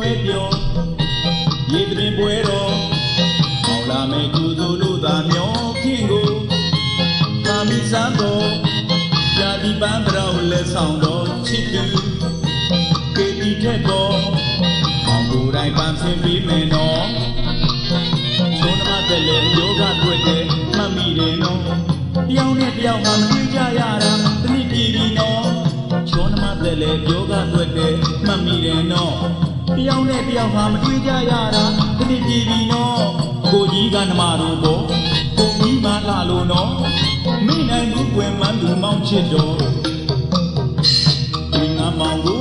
ွဲပြောရေတွင်ပွဲတော်အောင်လာမဲ့ကုသိုလ်လို့သာမျောခင့်ကိုသာမီစမ်းတော်ญาติပန်းတော်လက်ဆောင်တော်ချစ်သူကေတီထက်တော်အောင်ကိုယ်တိုင်ပန်းဆင်းပြီးမယ်နော်သုံးနမတဲ့လေယောဂတွေ့တယ်မှတ်မိတယ်နော်တယောက်နဲ့တယောက်မှမတွေ့ကြရတာ ချုံးနမတဲ့လေယောဂတွေ့တဲ့မှတ်မိတယ်နော်တယောက်နဲ့တယောက်မှမတွေ့ကြရတာတနည်းပြည်ပြီနော်ကိုကြီးကနမတို့ပေါ့ကိုကြီးမှလာလို့နော်မိနိုင်ဘူးကွယ်မှန်းသူမောင်းချစ်တော်ဒီငါမောင်ကို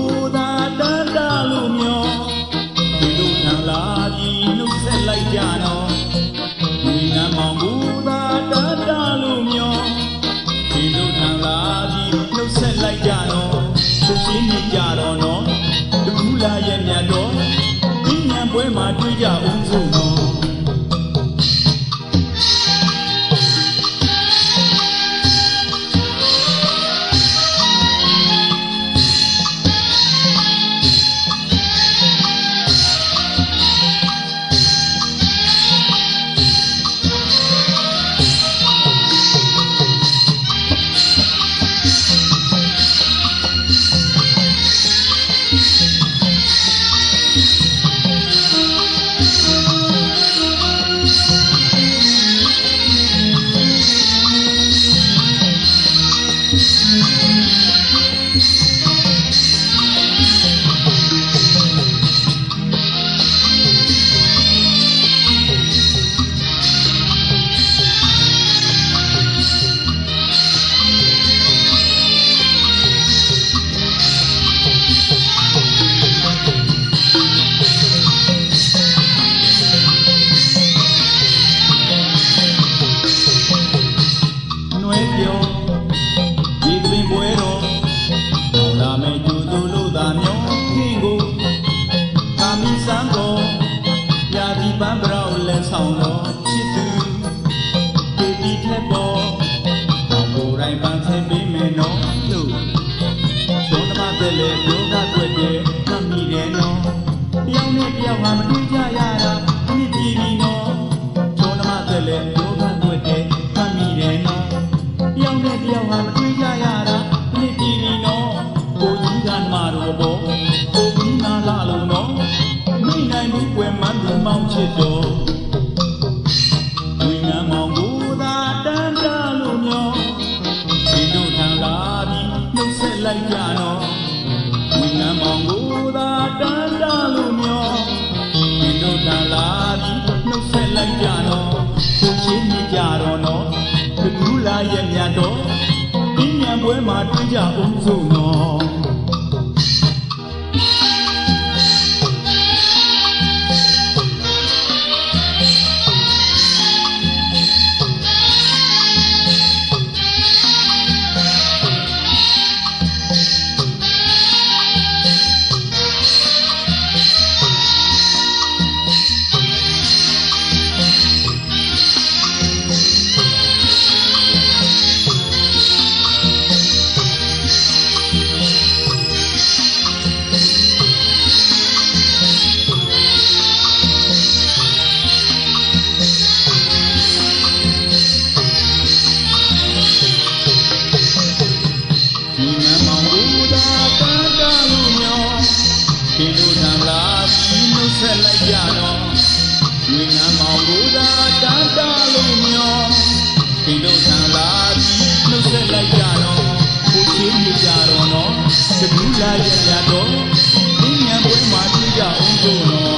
နွ ကိုယ်တိုင်ပန်းဆင်းပေးမယ်နော်လို့ကျောင်းသမားတဲ့လေပြောတာတွေ့တယ်မှတ်မိတယ်နော်တယောက်နဲ့တယောက်ဟာမတွေ့ကြရတာဒီပြည်ပြီနော်ကျောင်းသမားတဲ့လေပြောတာတွေ့တယ်မှတ်မိတယ်နော်တယောက်နဲ့တယောက်ဟာမတွေ့ကြရတာဒီပြည်ပြီနော်ကိုကြီးကမာတော့ဘော ပွဲမှာတွေ့ကြအောင်စို့နော် လာရဲ့ရတော့ဒီညံပွဲမှာတွေ့ကြအောင်စို့နော်